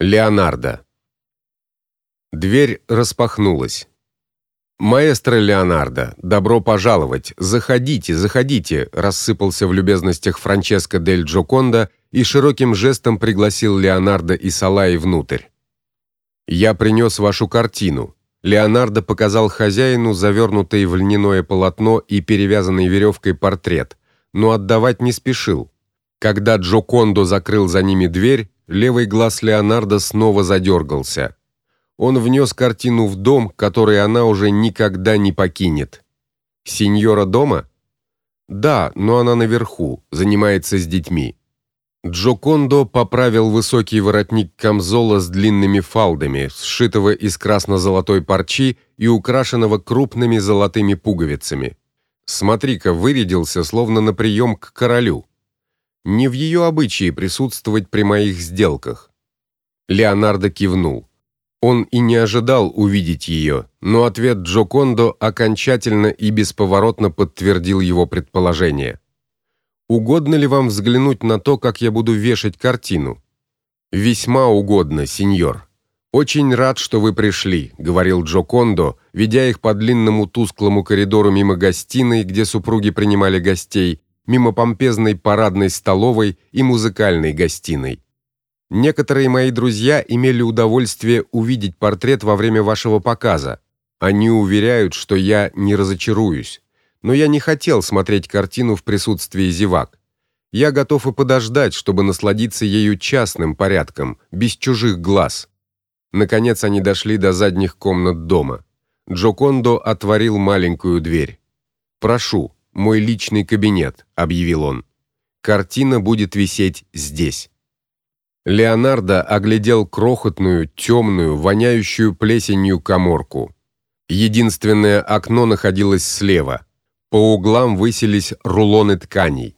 Леонардо. Дверь распахнулась. Маэстро Леонардо, добро пожаловать. Заходите, заходите, рассыпался в любезностях Франческо дель Джоконда и широким жестом пригласил Леонардо и Салаи внутрь. Я принес вашу картину. Леонардо показал хозяину завернутый в льняное полотно и перевязанный веревкой портрет, но отдавать не спешил. Когда Джокондо закрыл за ними дверь, Левый глаз Леонардо снова задергался. Он внес картину в дом, который она уже никогда не покинет. Сеньора дома? Да, но она наверху, занимается с детьми. Джокондо поправил высокий воротник камзола с длинными фалдами, сшитого из красно-золотой парчи и украшенного крупными золотыми пуговицами. Смотри-ка, вырядился словно на прием к королю. Не в ее обычае присутствовать при моих сделках. Леонардо кивнул. Он и не ожидал увидеть ее, но ответ Джокондо окончательно и бесповоротно подтвердил его предположение. Угодно ли вам взглянуть на то, как я буду вешать картину? Весьма угодно, сеньор. Очень рад, что вы пришли, говорил Джокондо, ведя их по длинному тусклому коридору мимо гостиной, где супруги принимали гостей, мимо помпезной парадной столовой и музыкальной гостиной. Некоторые мои друзья имели удовольствие увидеть портрет во время вашего показа. Они уверяют, что я не разочаруюсь. Но я не хотел смотреть картину в присутствии зевак. Я готов и подождать, чтобы насладиться ею частным порядком, без чужих глаз. Наконец они дошли до задних комнат дома. Джокондо отворил маленькую дверь. Прошу, мой личный кабинет, объявил он. Картина будет висеть здесь. Леонардо оглядел крохотную, темную, воняющую плесенью каморку. Единственное окно находилось слева. По углам высились рулоны тканей.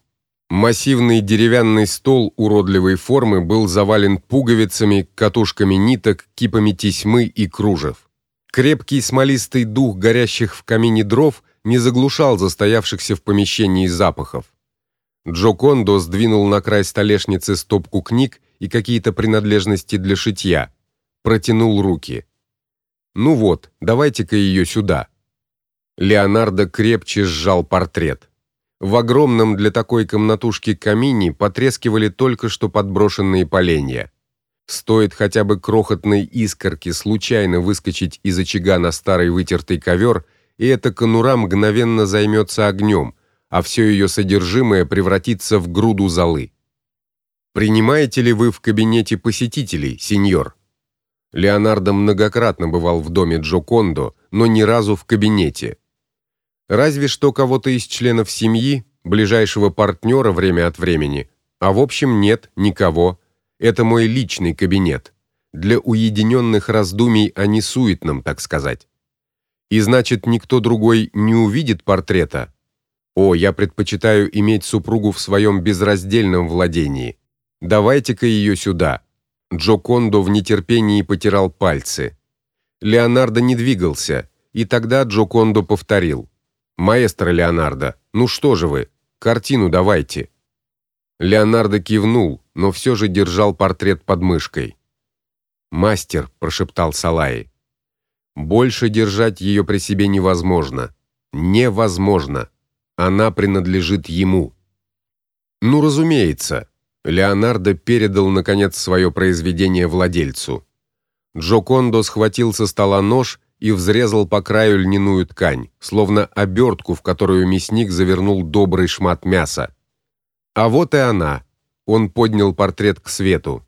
Массивный деревянный стол уродливой формы был завален пуговицами, катушками ниток, кипами тесьмы и кружев. Крепкий смолистый дух горящих в камине дров не заглушал застоявшихся в помещении запахов. Джокондо сдвинул на край столешницы стопку книг и какие-то принадлежности для шитья. Протянул руки. Ну вот, давайте-ка ее сюда. Леонардо крепче сжал портрет. В огромном для такой комнатушки камине потрескивали только что подброшенные поленья. Стоит хотя бы крохотной искорке случайно выскочить из очага на старый вытертый ковер, и эта конура мгновенно займется огнем, а все ее содержимое превратится в груду золы. Принимаете ли вы в кабинете посетителей, сеньор? Леонардо многократно бывал в доме Джокондо, но ни разу в кабинете. Разве что кого-то из членов семьи, ближайшего партнера время от времени, а в общем нет никого. Это мой личный кабинет для уединенных раздумий о несуетном, так сказать. И значит, никто другой не увидит портрета. О, я предпочитаю иметь супругу в своем безраздельном владении. Давайте-ка ее сюда. Джокондо в нетерпении потирал пальцы. Леонардо не двигался, и тогда Джокондо повторил: "Маэстро Леонардо, ну что же вы? Картину давайте". Леонардо кивнул, но все же держал портрет под мышкой. "Мастер", прошептал Салаи. Больше держать ее при себе невозможно. Невозможно. Она принадлежит ему. Ну, разумеется. Леонардо передал наконец свое произведение владельцу. Джокондо схватил со стола нож и взрезал по краю льняную ткань, словно обертку, в которую мясник завернул добрый шмат мяса. А вот и она. Он поднял портрет к свету.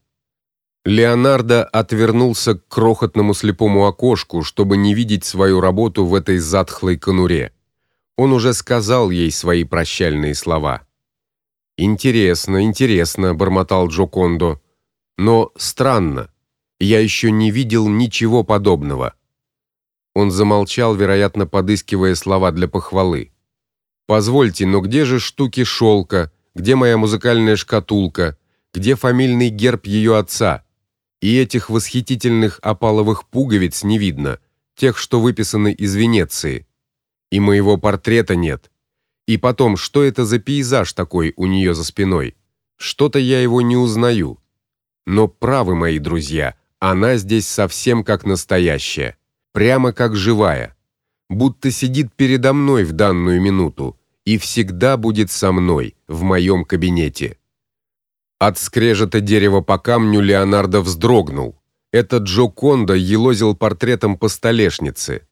Леонардо отвернулся к крохотному слепому окошку, чтобы не видеть свою работу в этой затхлой конуре. Он уже сказал ей свои прощальные слова. Интересно, интересно, бормотал Джокондо. Но странно. Я еще не видел ничего подобного. Он замолчал, вероятно, подыскивая слова для похвалы. Позвольте, но где же штуки шелка? Где моя музыкальная шкатулка? Где фамильный герб ее отца? И этих восхитительных опаловых пуговиц не видно, тех, что выписаны из Венеции. И моего портрета нет. И потом, что это за пейзаж такой у нее за спиной? Что-то я его не узнаю. Но правы мои друзья, Она здесь совсем как настоящая, прямо как живая, будто сидит передо мной в данную минуту и всегда будет со мной в моем кабинете. От скрежета дерева по камню Леонардо вздрогнул. Этот Джо Кондо елозил портретом по столешнице.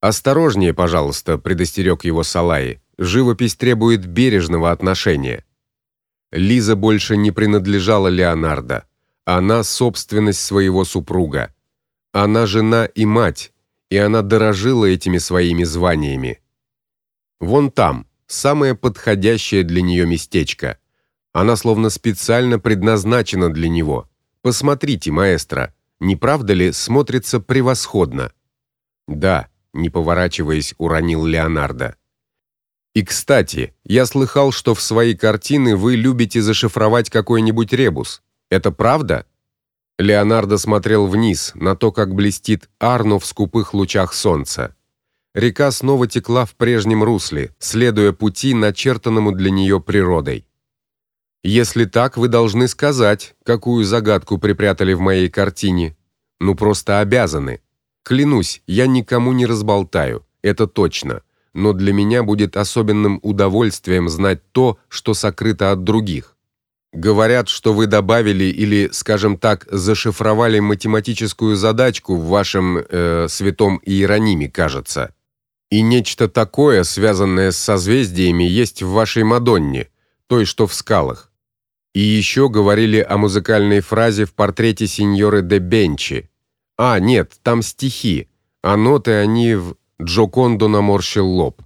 Осторожнее, пожалуйста, предостерег его Салаи. Живопись требует бережного отношения. Лиза больше не принадлежала Леонардо. Она собственность своего супруга. Она жена и мать, и она дорожила этими своими званиями. Вон там, самое подходящее для нее местечко. Она словно специально предназначена для него. Посмотрите, маэстро, не правда ли смотрится превосходно? Да, не поворачиваясь, уронил Леонардо. И, кстати, я слыхал, что в свои картины вы любите зашифровать какой-нибудь ребус. Это правда? Леонардо смотрел вниз, на то, как блестит Арно в скупых лучах солнца. Река снова текла в прежнем русле, следуя пути, начертанному для нее природой. Если так, вы должны сказать, какую загадку припрятали в моей картине. Ну просто обязаны. Клянусь, я никому не разболтаю, это точно. Но для меня будет особенным удовольствием знать то, что сокрыто от других. Говорят, что вы добавили или, скажем так, зашифровали математическую задачку в вашем э, святом Иерониме, кажется. И нечто такое, связанное с созвездиями, есть в вашей Мадонне, той, что в скалах. И еще говорили о музыкальной фразе в портрете сеньоры де Бенчи. А, нет, там стихи, а ноты они в Джокондо наморщил лоб.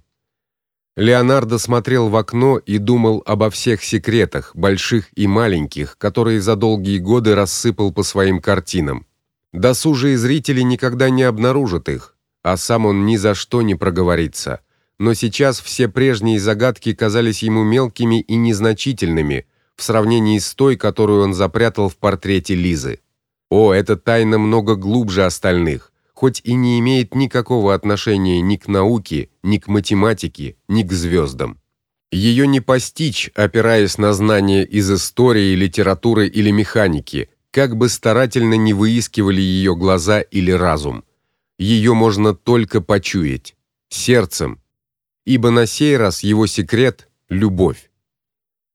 Леонардо смотрел в окно и думал обо всех секретах, больших и маленьких, которые за долгие годы рассыпал по своим картинам. Досужие зрители никогда не обнаружат их, а сам он ни за что не проговорится. Но сейчас все прежние загадки казались ему мелкими и незначительными в сравнении с той, которую он запрятал в портрете Лизы. О, эта тайна много глубже остальных хоть и не имеет никакого отношения ни к науке, ни к математике, ни к звездам. Ее не постичь, опираясь на знания из истории, литературы или механики, как бы старательно не выискивали ее глаза или разум. Ее можно только почуять сердцем, ибо на сей раз его секрет любовь.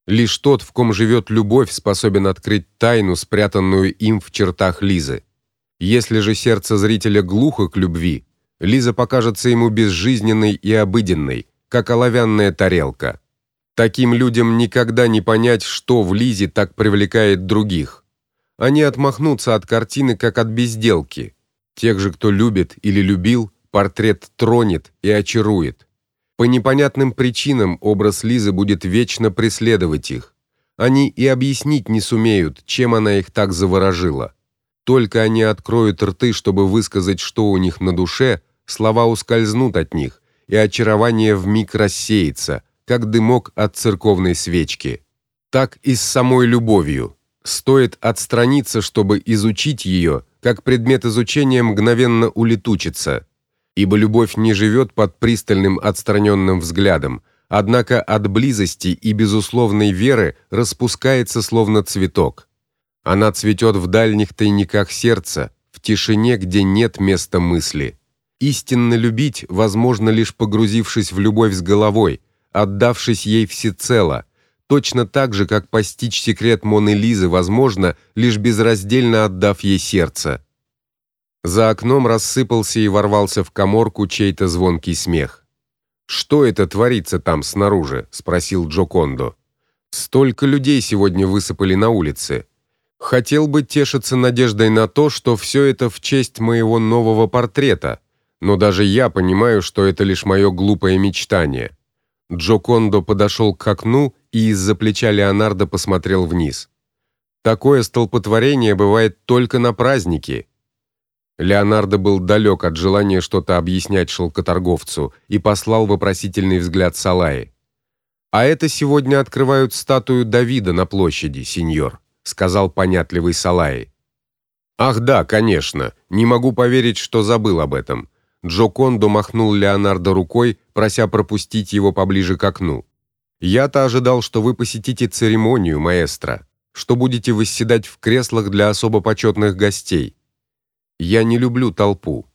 Лишь тот, в ком живет любовь, способен открыть тайну, спрятанную им в чертах Лизы. Если же сердце зрителя глухо к любви, Лиза покажется ему безжизненной и обыденной, как оловянная тарелка. Таким людям никогда не понять, что в Лизе так привлекает других. Они отмахнутся от картины как от безделки. Тех же, кто любит или любил, портрет тронет и очарует. По непонятным причинам образ Лизы будет вечно преследовать их. Они и объяснить не сумеют, чем она их так заворожила. Только они откроют рты, чтобы высказать, что у них на душе, слова ускользнут от них, и очарование вмиг рассеется, как дымок от церковной свечки. Так и с самой любовью. Стоит отстраниться, чтобы изучить ее, как предмет изучения мгновенно улетучится. Ибо любовь не живет под пристальным отстраненным взглядом, однако от близости и безусловной веры распускается словно цветок. Она цветет в дальних тайниках сердца, в тишине, где нет места мысли. Истинно любить возможно лишь погрузившись в любовь с головой, отдавшись ей всецело, точно так же, как постичь секрет Моны Лизы возможно, лишь безраздельно отдав ей сердце. За окном рассыпался и ворвался в каморку чей-то звонкий смех. Что это творится там снаружи, спросил Джокондо. Столько людей сегодня высыпали на улице. Хотел бы тешиться надеждой на то, что все это в честь моего нового портрета, но даже я понимаю, что это лишь мое глупое мечтание. Джокондо подошел к окну и из-за плеча Леонардо посмотрел вниз. Такое столпотворение бывает только на праздники. Леонардо был далек от желания что-то объяснять шелкоторговцу и послал вопросительный взгляд Салаи. А это сегодня открывают статую Давида на площади, сеньор сказал понятливый Салай. Ах да, конечно. Не могу поверить, что забыл об этом. Джо Кондо махнул Леонардо рукой, прося пропустить его поближе к окну. Я-то ожидал, что вы посетите церемонию, маэстро. что будете восседать в креслах для особо почетных гостей. Я не люблю толпу.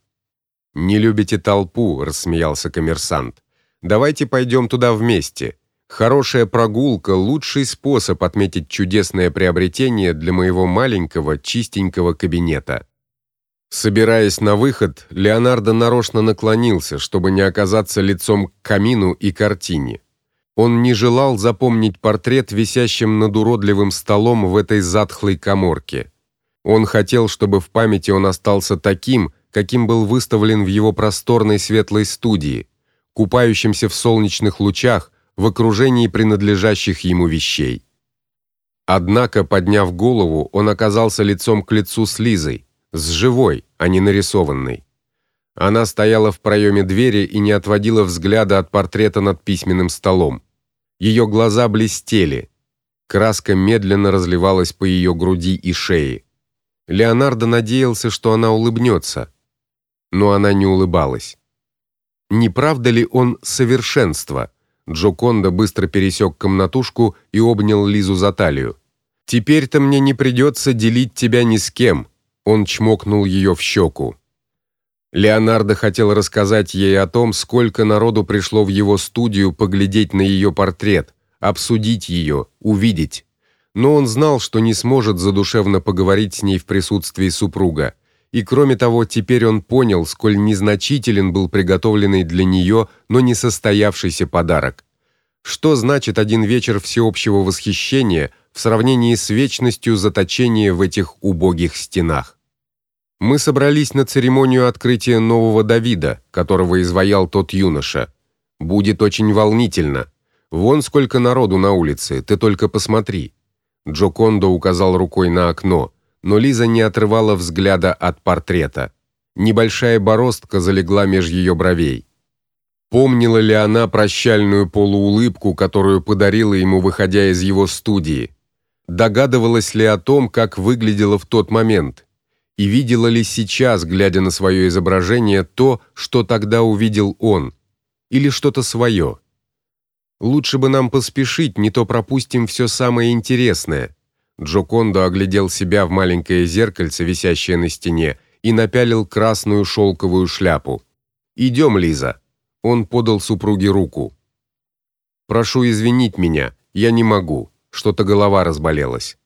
Не любите толпу, рассмеялся коммерсант. Давайте пойдем туда вместе. Хорошая прогулка лучший способ отметить чудесное приобретение для моего маленького чистенького кабинета. Собираясь на выход, Леонардо нарочно наклонился, чтобы не оказаться лицом к камину и картине. Он не желал запомнить портрет, висящим над уродливым столом в этой затхлой каморке. Он хотел, чтобы в памяти он остался таким, каким был выставлен в его просторной светлой студии, купающимся в солнечных лучах в окружении принадлежащих ему вещей. Однако, подняв голову, он оказался лицом к лицу с Лизой, с живой, а не нарисованной. Она стояла в проеме двери и не отводила взгляда от портрета над письменным столом. Ее глаза блестели. Краска медленно разливалась по ее груди и шее. Леонардо надеялся, что она улыбнется, но она не улыбалась. Не правда ли он совершенство? Джоконда быстро пересек комнатушку и обнял Лизу за талию. Теперь-то мне не придется делить тебя ни с кем. Он чмокнул ее в щеку. Леонардо хотел рассказать ей о том, сколько народу пришло в его студию поглядеть на ее портрет, обсудить ее, увидеть. Но он знал, что не сможет задушевно поговорить с ней в присутствии супруга. И кроме того, теперь он понял, сколь незначителен был приготовленный для нее, но не состоявшийся подарок. Что значит один вечер всеобщего восхищения в сравнении с вечностью заточения в этих убогих стенах? Мы собрались на церемонию открытия нового Давида, которого изваял тот юноша. Будет очень волнительно. Вон сколько народу на улице, ты только посмотри. Джокондо указал рукой на окно, но Лиза не отрывала взгляда от портрета. Небольшая бороздка залегла меж ее бровей. Помнила ли она прощальную полуулыбку, которую подарила ему, выходя из его студии? Догадывалась ли о том, как выглядела в тот момент? и видела ли сейчас, глядя на свое изображение, то, что тогда увидел он, или что-то свое. Лучше бы нам поспешить, не то пропустим все самое интересное. Джокондо оглядел себя в маленькое зеркальце, висящее на стене, и напялил красную шелковую шляпу. «Идем, Лиза. Он подал супруге руку. Прошу извинить меня, я не могу. Что-то голова разболелась.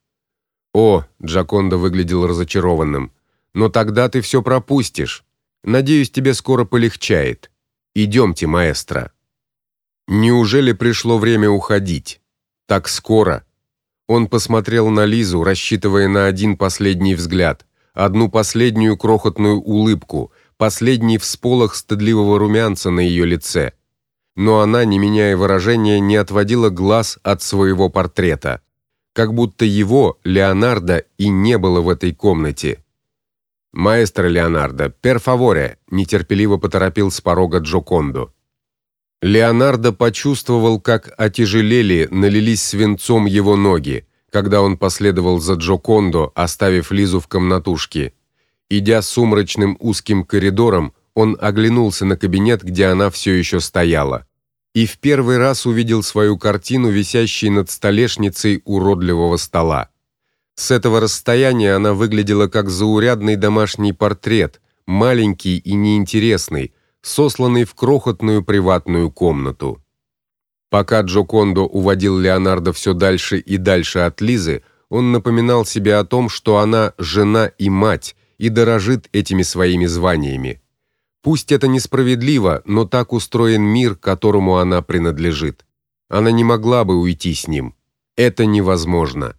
О, Джокондо выглядел разочарованным но тогда ты все пропустишь. Надеюсь, тебе скоро полегчает. Идемте, маэстро. Неужели пришло время уходить? Так скоро? Он посмотрел на Лизу, рассчитывая на один последний взгляд, одну последнюю крохотную улыбку, последний всполох стыдливого румянца на ее лице. Но она, не меняя выражения, не отводила глаз от своего портрета, как будто его, Леонардо, и не было в этой комнате. Маэстро Леонардо, пер фаворе, нетерпеливо поторопил с порога Джокондо. Леонардо почувствовал, как отяжелели, налились свинцом его ноги, когда он последовал за Джокондо, оставив Лизу в комнатушке. Идя сумрачным узким коридором, он оглянулся на кабинет, где она все еще стояла, и в первый раз увидел свою картину, висящей над столешницей уродливого стола. С этого расстояния она выглядела как заурядный домашний портрет, маленький и неинтересный, сосланный в крохотную приватную комнату. Пока Джокондо уводил Леонардо все дальше и дальше от Лизы, он напоминал себе о том, что она жена и мать и дорожит этими своими званиями. Пусть это несправедливо, но так устроен мир, которому она принадлежит. Она не могла бы уйти с ним. Это невозможно.